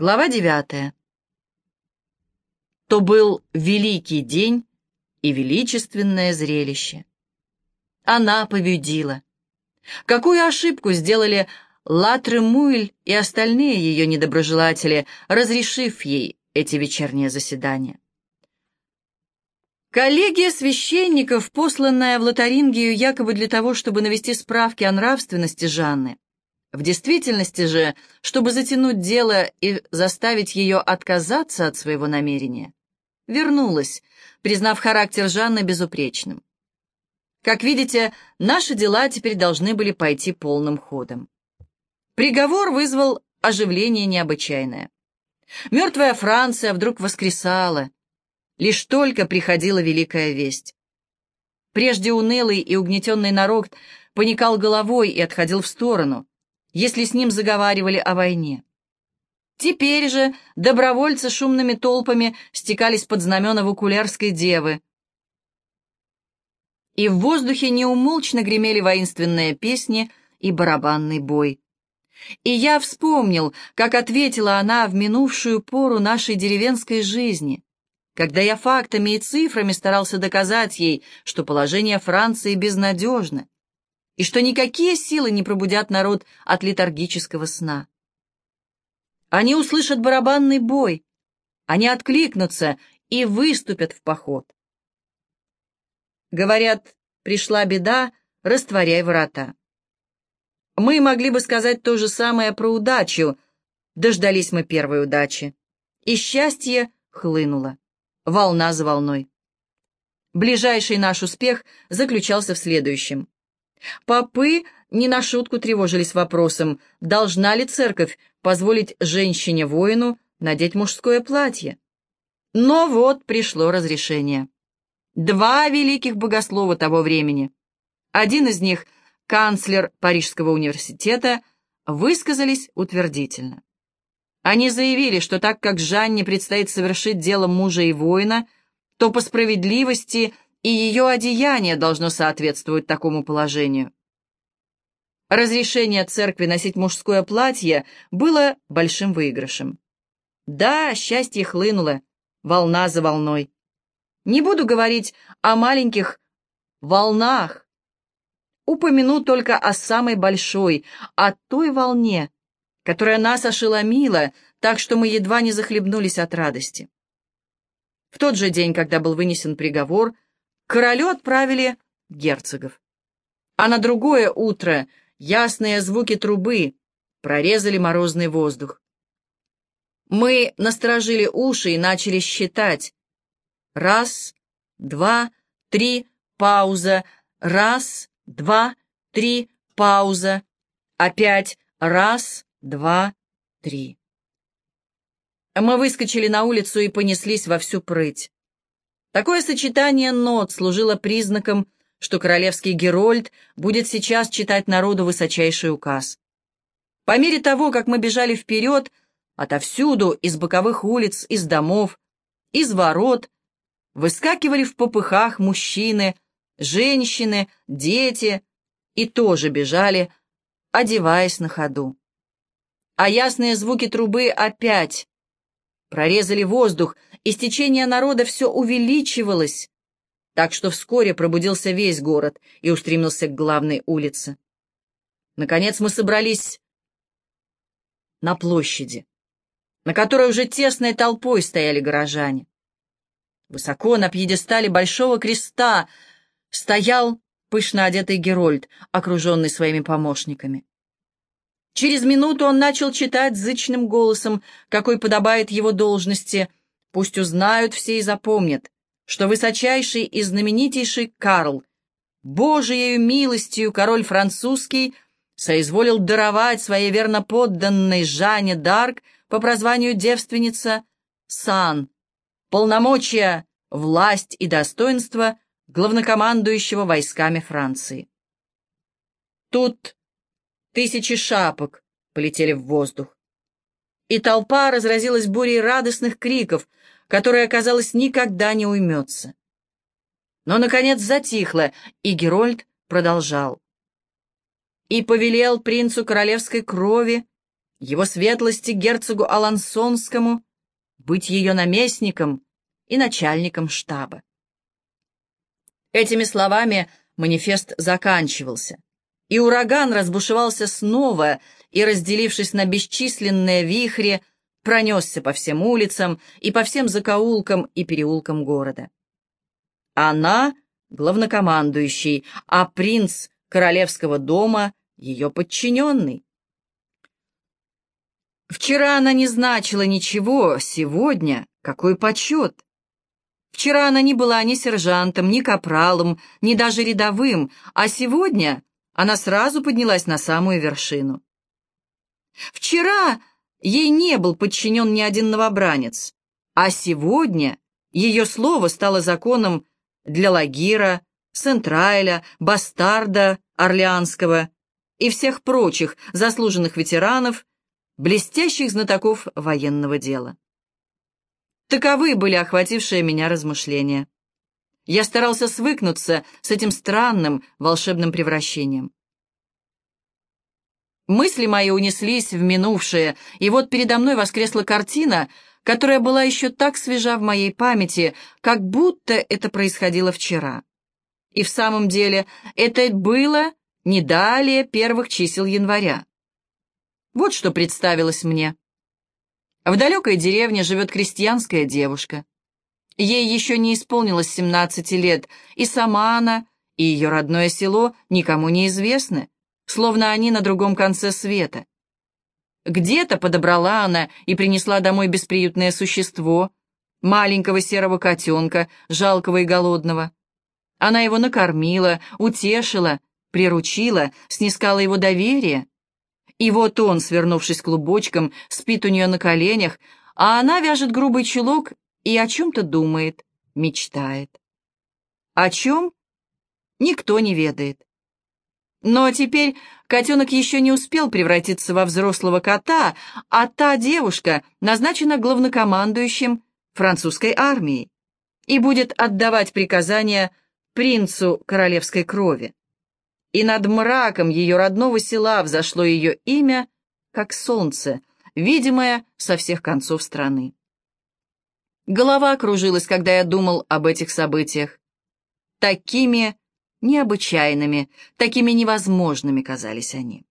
Глава девятая. То был великий день и величественное зрелище. Она победила. Какую ошибку сделали Латремуэль и остальные ее недоброжелатели, разрешив ей эти вечерние заседания? Коллегия священников, посланная в Лотарингию якобы для того, чтобы навести справки о нравственности Жанны, в действительности же, чтобы затянуть дело и заставить ее отказаться от своего намерения, вернулась, признав характер Жанны безупречным. Как видите, наши дела теперь должны были пойти полным ходом. Приговор вызвал оживление необычайное. Мертвая Франция вдруг воскресала. Лишь только приходила великая весть. Прежде унылый и угнетенный народ поникал головой и отходил в сторону, если с ним заговаривали о войне. Теперь же добровольцы шумными толпами стекались под знамена Вакулярской девы. И в воздухе неумолчно гремели воинственные песни и барабанный бой. И я вспомнил, как ответила она в минувшую пору нашей деревенской жизни, когда я фактами и цифрами старался доказать ей, что положение Франции безнадежно, и что никакие силы не пробудят народ от летаргического сна. Они услышат барабанный бой, они откликнутся и выступят в поход. Говорят, пришла беда, растворяй врата. Мы могли бы сказать то же самое про удачу. Дождались мы первой удачи. И счастье хлынуло, волна за волной. Ближайший наш успех заключался в следующем. Попы не на шутку тревожились вопросом, должна ли церковь позволить женщине-воину надеть мужское платье. Но вот пришло разрешение. Два великих богослова того времени, один из них, канцлер Парижского университета, высказались утвердительно. Они заявили, что так как Жанне предстоит совершить дело мужа и воина, то по справедливости и ее одеяние должно соответствовать такому положению. Разрешение церкви носить мужское платье было большим выигрышем. Да, счастье хлынуло, волна за волной. Не буду говорить о маленьких волнах. Упомяну только о самой большой, о той волне, которая нас ошеломила, так что мы едва не захлебнулись от радости. В тот же день, когда был вынесен приговор, королю отправили герцогов. А на другое утро ясные звуки трубы прорезали морозный воздух. Мы насторожили уши и начали считать. Раз, два, три, пауза. Раз, два, три, пауза. Опять раз, два, три. Мы выскочили на улицу и понеслись во всю прыть. Такое сочетание нот служило признаком, что королевский Герольд будет сейчас читать народу высочайший указ. По мере того, как мы бежали вперед, отовсюду, из боковых улиц, из домов, из ворот, выскакивали в попыхах мужчины, женщины, дети и тоже бежали, одеваясь на ходу. А ясные звуки трубы опять прорезали воздух, и стечение народа все увеличивалось, так что вскоре пробудился весь город и устремился к главной улице. Наконец мы собрались на площади, на которой уже тесной толпой стояли горожане. Высоко на пьедестале большого креста стоял пышно одетый Герольд, окруженный своими помощниками. Через минуту он начал читать зычным голосом, какой подобает его должности. Пусть узнают все и запомнят, что высочайший и знаменитейший Карл, Божией милостью король французский, соизволил даровать своей верноподданной Жанне Дарк по прозванию девственница сан, полномочия, власть и достоинство главнокомандующего войсками Франции. Тут Тысячи шапок полетели в воздух. И толпа разразилась бурей радостных криков, которая, казалось, никогда не уймется. Но, наконец, затихло, и Герольд продолжал. «И повелел принцу королевской крови его светлости герцогу Алансонскому быть ее наместником и начальником штаба. Этими словами манифест заканчивался, и ураган разбушевался снова и, разделившись на бесчисленные вихри, пронесся по всем улицам и по всем закоулкам и переулкам города. Она — главнокомандующий, а принц королевского дома — ее подчиненный. Вчера она не значила ничего, сегодня какой почет. Вчера она не была ни сержантом, ни капралом, ни даже рядовым, а сегодня она сразу поднялась на самую вершину. Вчера ей не был подчинен ни один новобранец, а сегодня ее слово стало законом для Лагира, Сентрайля, Бастарда, Орлеанского и всех прочих заслуженных ветеранов, блестящих знатоков военного дела. Таковы были охватившие меня размышления. Я старался свыкнуться с этим странным волшебным превращением. Мысли мои унеслись в минувшее, и вот передо мной воскресла картина, которая была еще так свежа в моей памяти, как будто это происходило вчера. И в самом деле это было не далее первых чисел января. Вот что представилось мне. В далекой деревне живет крестьянская девушка. Ей еще не исполнилось 17 лет, и сама она, и ее родное село никому не известны словно они на другом конце света. Где-то подобрала она и принесла домой бесприютное существо, маленького серого котенка, жалкого и голодного. Она его накормила, утешила, приручила, снискала его доверие. И вот он, свернувшись клубочком, спит у нее на коленях, а она вяжет грубый чулок и о чем-то думает, мечтает. О чем? Никто не ведает. Но теперь котенок еще не успел превратиться во взрослого кота, а та девушка назначена главнокомандующим французской армией и будет отдавать приказания принцу королевской крови. И над мраком ее родного села взошло ее имя, как солнце, видимое со всех концов страны. Голова кружилась, когда я думал об этих событиях. Такими необычайными, такими невозможными казались они.